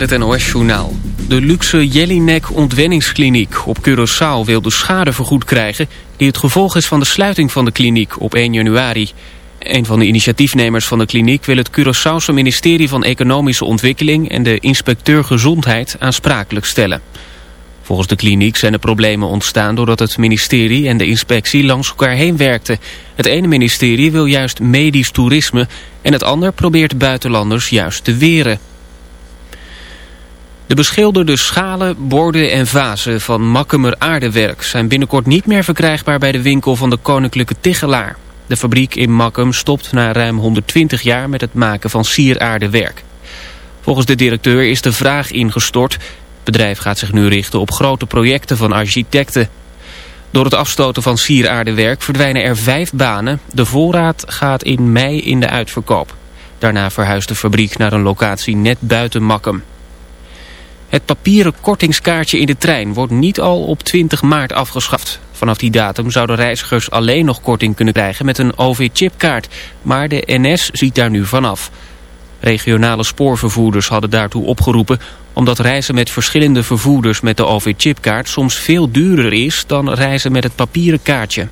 het NOS-journaal. De luxe Jellinek ontwenningskliniek op Curaçao wil de schade vergoed krijgen... die het gevolg is van de sluiting van de kliniek op 1 januari. Een van de initiatiefnemers van de kliniek wil het Curaçaose ministerie van Economische Ontwikkeling... en de inspecteur Gezondheid aansprakelijk stellen. Volgens de kliniek zijn er problemen ontstaan doordat het ministerie en de inspectie langs elkaar heen werkten. Het ene ministerie wil juist medisch toerisme en het ander probeert buitenlanders juist te weren. De beschilderde schalen, borden en vazen van Makkemer Aardewerk zijn binnenkort niet meer verkrijgbaar bij de winkel van de Koninklijke Tichelaar. De fabriek in Makkum stopt na ruim 120 jaar met het maken van sieraardewerk. Volgens de directeur is de vraag ingestort. Het bedrijf gaat zich nu richten op grote projecten van architecten. Door het afstoten van sieraardewerk verdwijnen er vijf banen. De voorraad gaat in mei in de uitverkoop. Daarna verhuist de fabriek naar een locatie net buiten Makkum. Het papieren kortingskaartje in de trein wordt niet al op 20 maart afgeschaft. Vanaf die datum zouden reizigers alleen nog korting kunnen krijgen met een OV-chipkaart. Maar de NS ziet daar nu vanaf. Regionale spoorvervoerders hadden daartoe opgeroepen... omdat reizen met verschillende vervoerders met de OV-chipkaart... soms veel duurder is dan reizen met het papieren kaartje.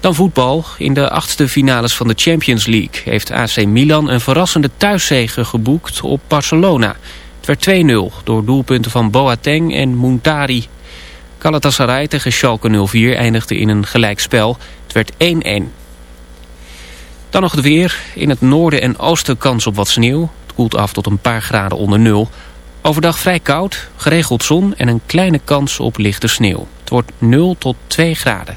Dan voetbal. In de achtste finales van de Champions League... heeft AC Milan een verrassende thuiszege geboekt op Barcelona... Het werd 2-0 door doelpunten van Boateng en Muntari. Galatasaray tegen Schalke 04 eindigde in een gelijkspel. Het werd 1-1. Dan nog het weer. In het noorden en oosten kans op wat sneeuw. Het koelt af tot een paar graden onder nul. Overdag vrij koud, geregeld zon en een kleine kans op lichte sneeuw. Het wordt 0 tot 2 graden.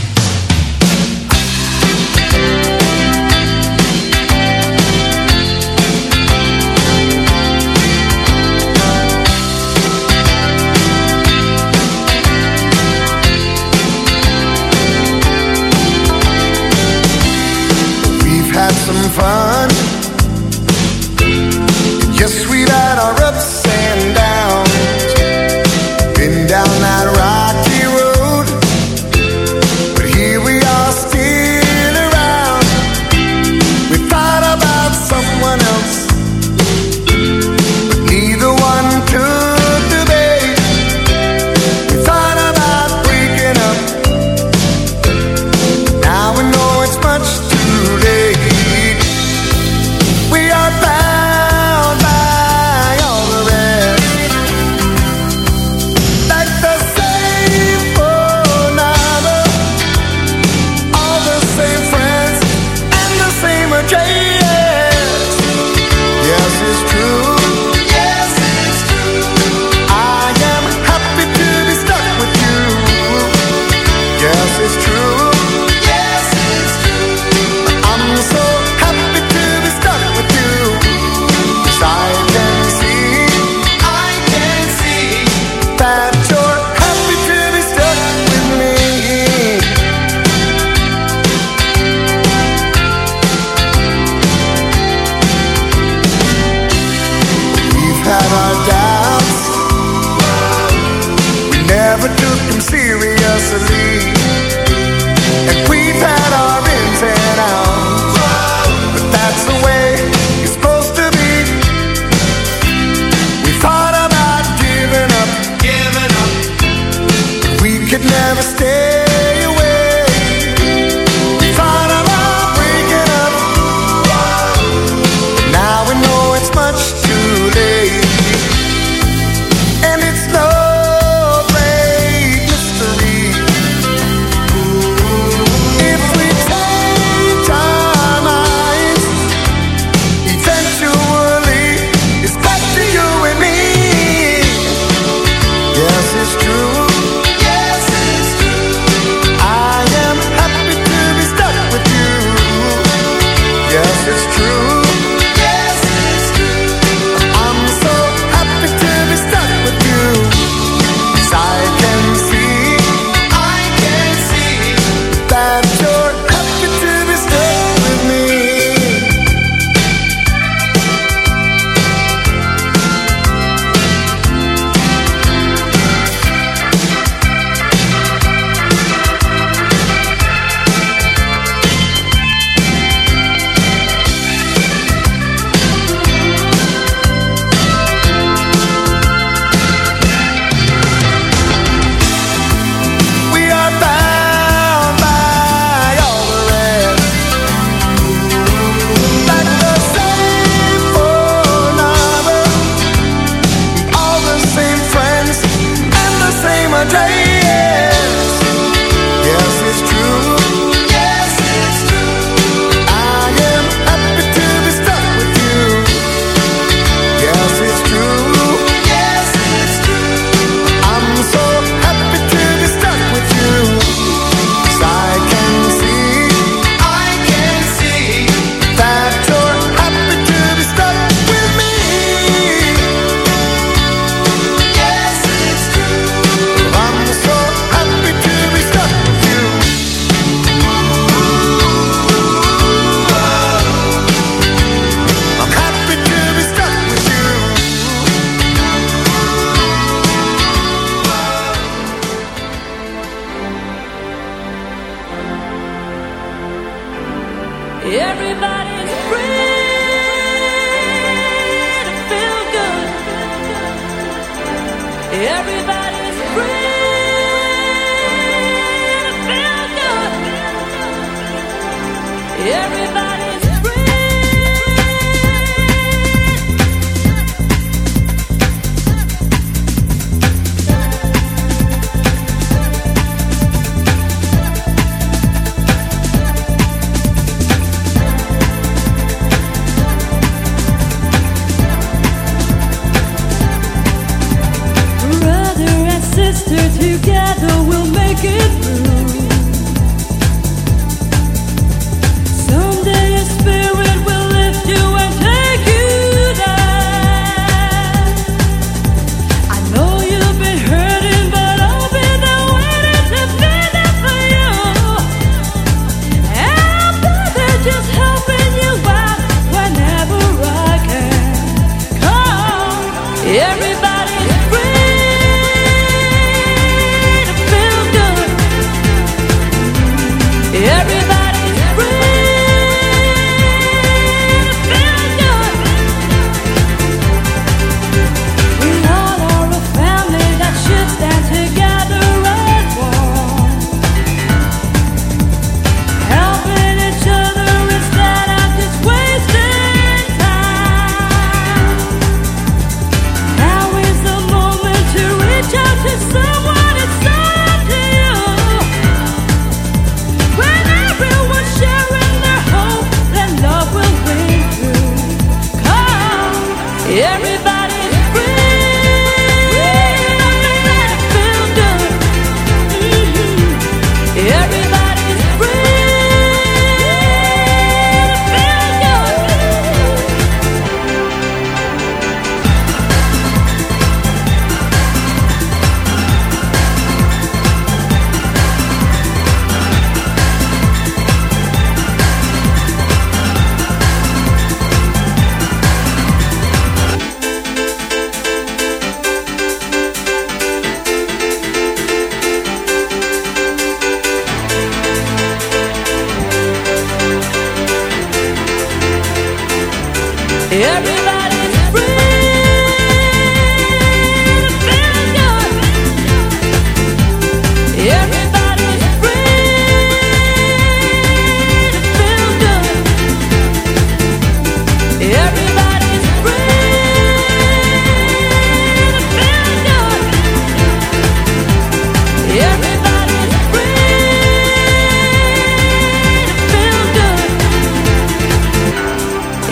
Series.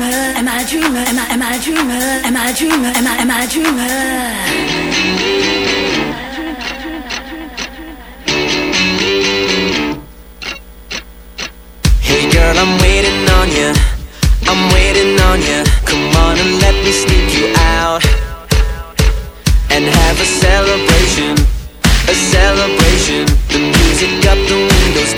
Am I a dreamer? Am I I a dreamer? Am I a dreamer? Am I am I a dreamer? Hey girl, I'm waiting on you. I'm waiting on you. Come on and let me sneak you out and have a celebration, a celebration. The music up, the windows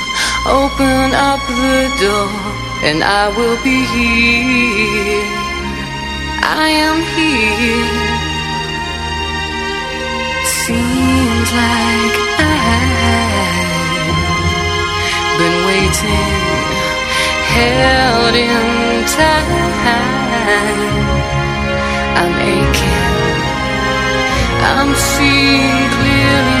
Open up the door and I will be here. I am here. Seems like I've been waiting, held in time. I'm aching, I'm seeing clearly.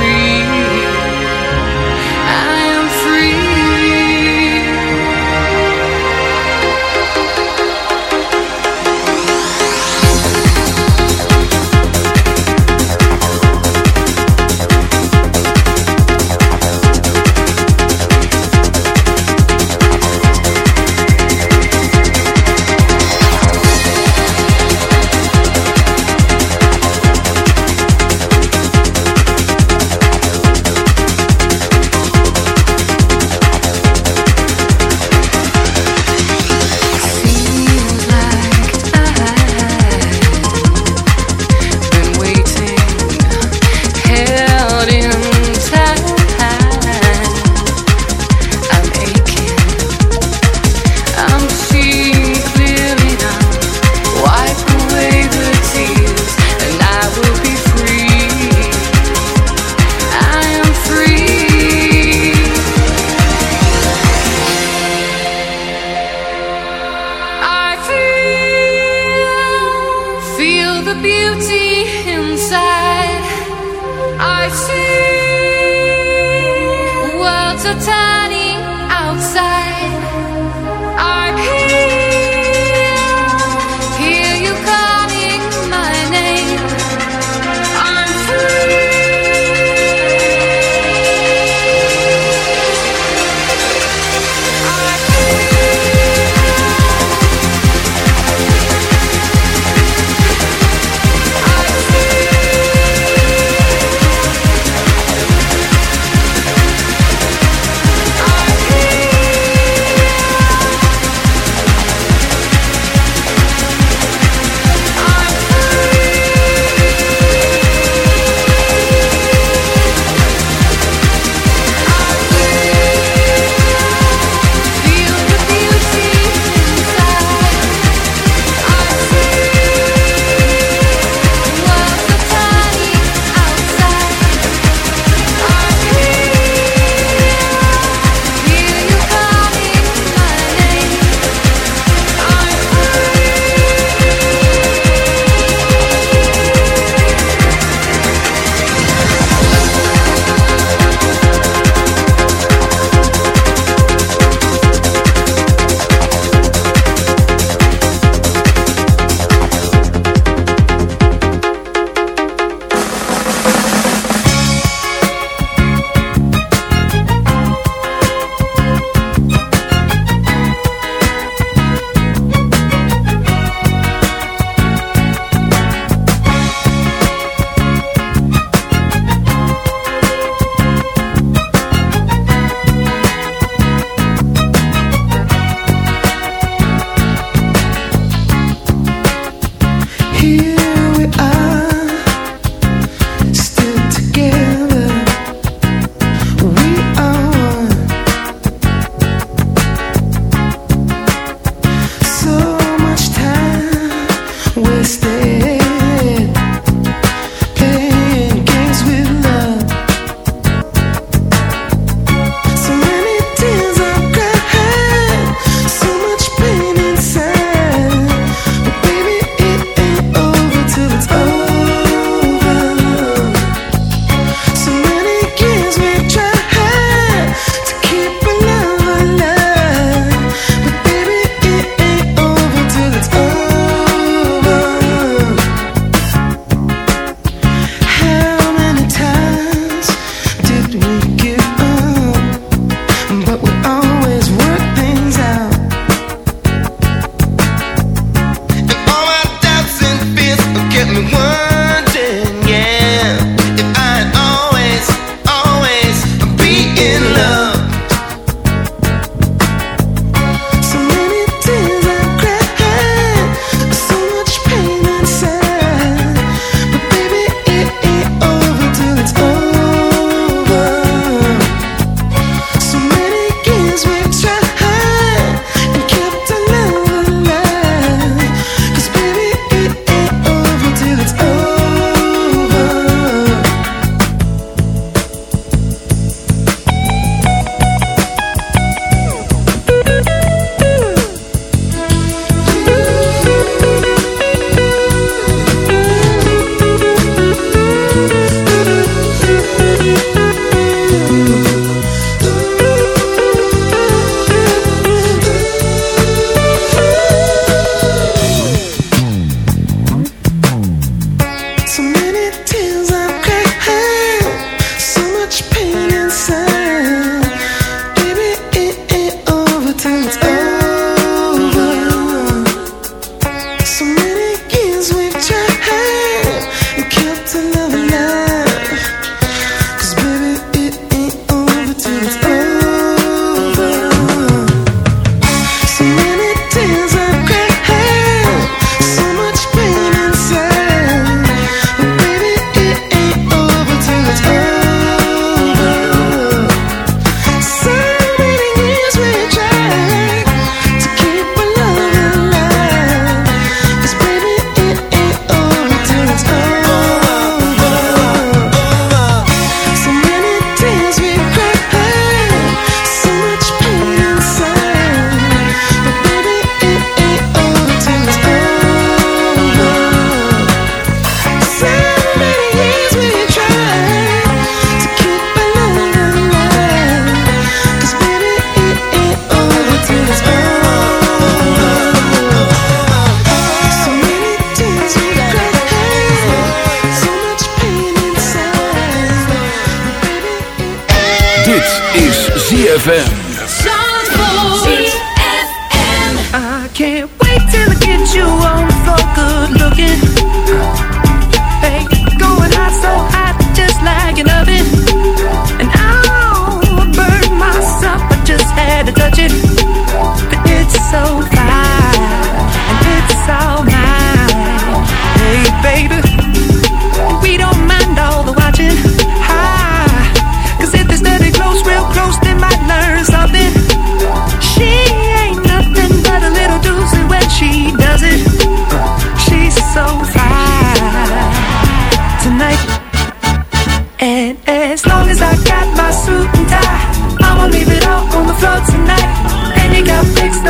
time.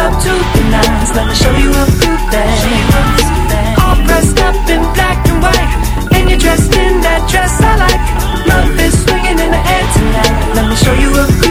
Up to the nines. Let me show you a few things. All dressed up in black and white, and you're dressed in that dress I like. Love is swinging in the air tonight. Let me show you a few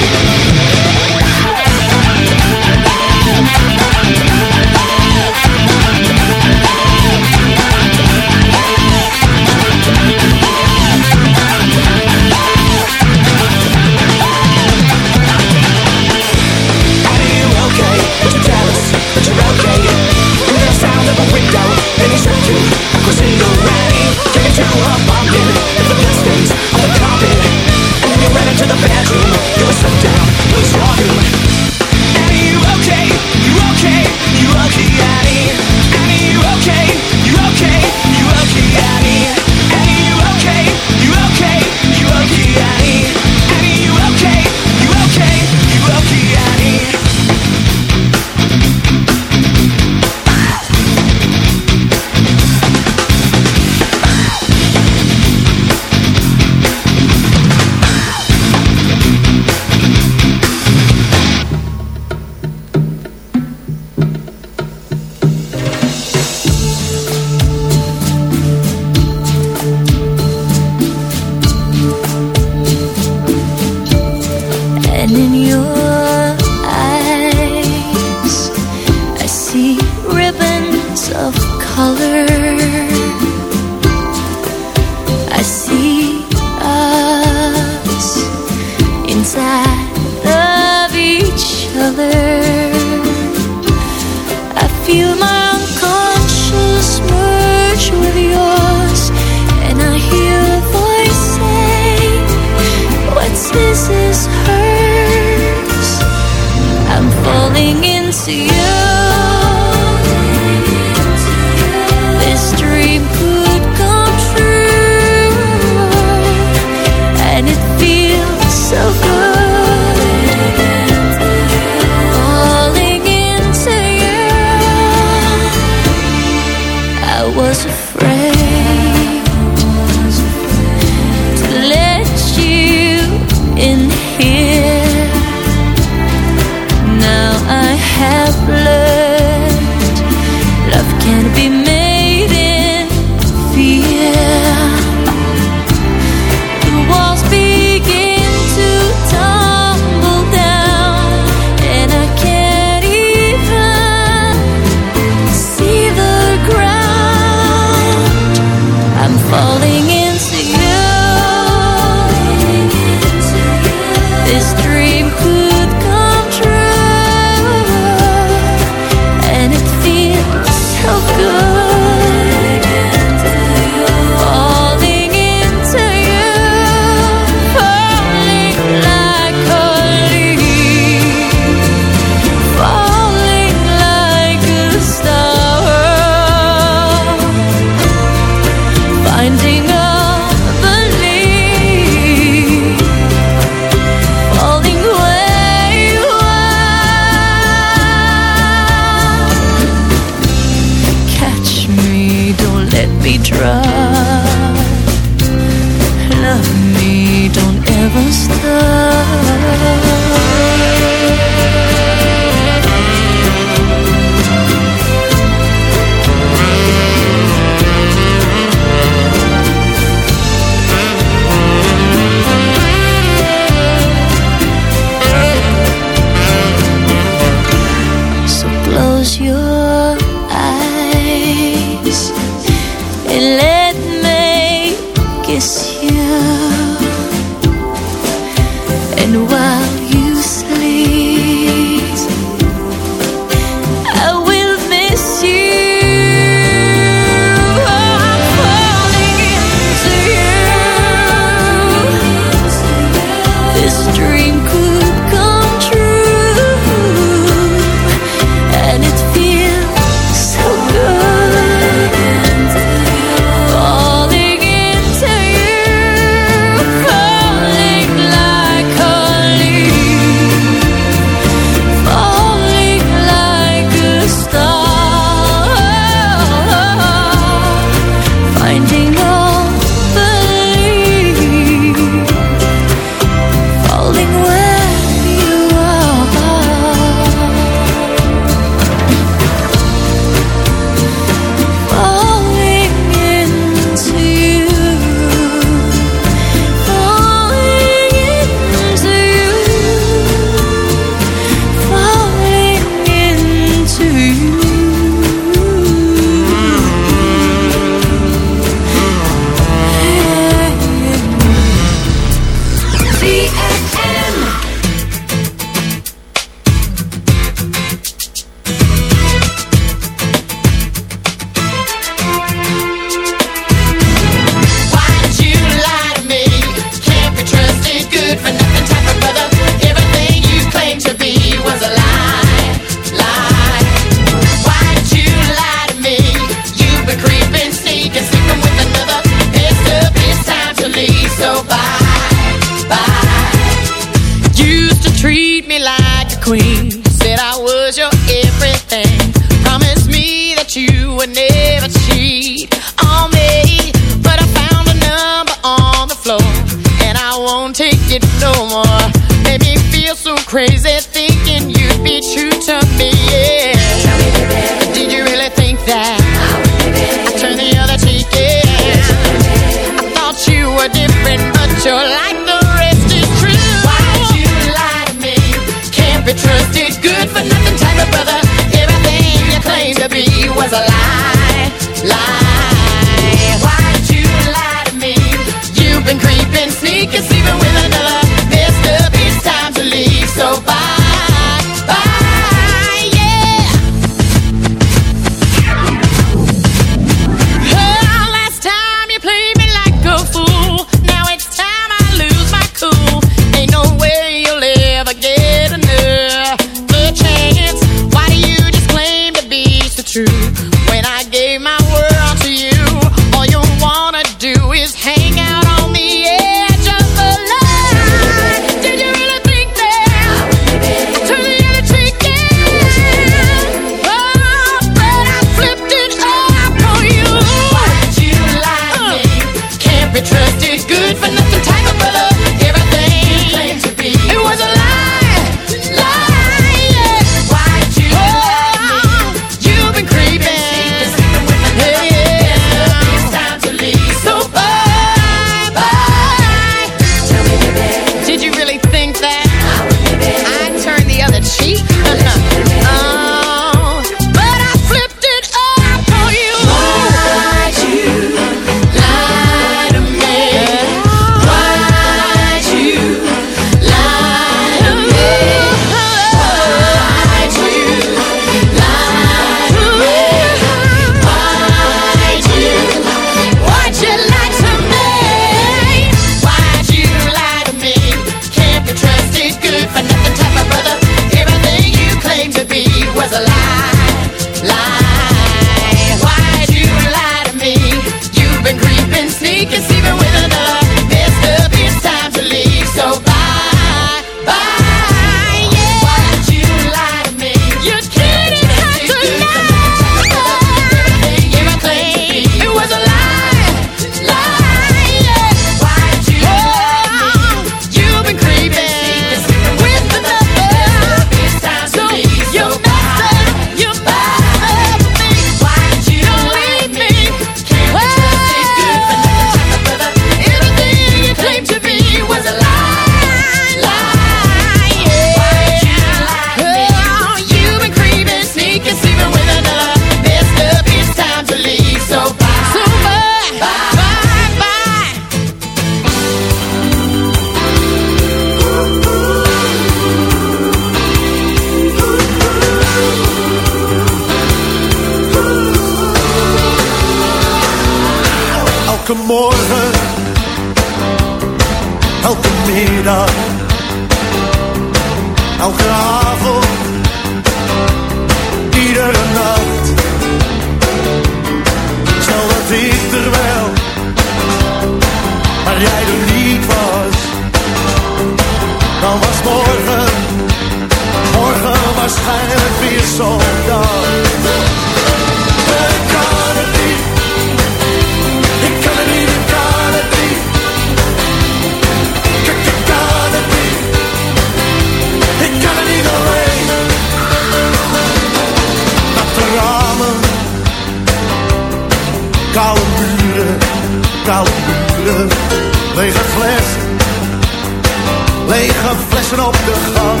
flessen op de gang.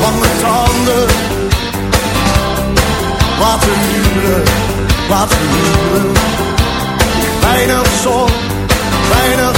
Lange tanden, water duren, water duren. Weinig zon, weinig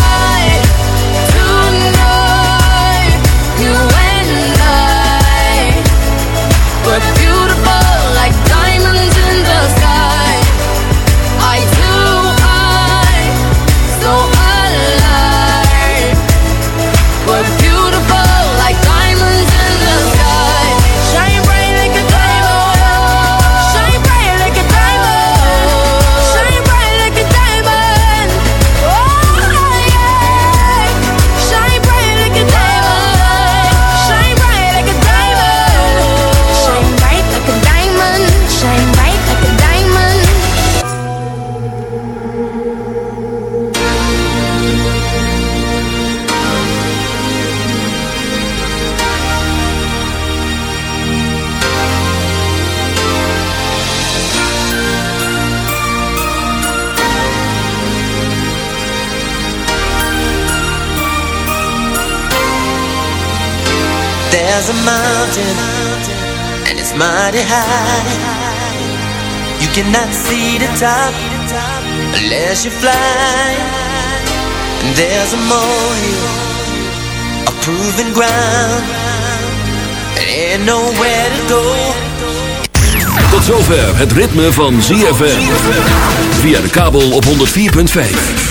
mountain and it's mighty high. You cannot see the top unless you fly. And there's a molehill, a proven ground, and ain't nowhere to go. Tot zover het ritme van ZFM. Via de kabel op 104.5.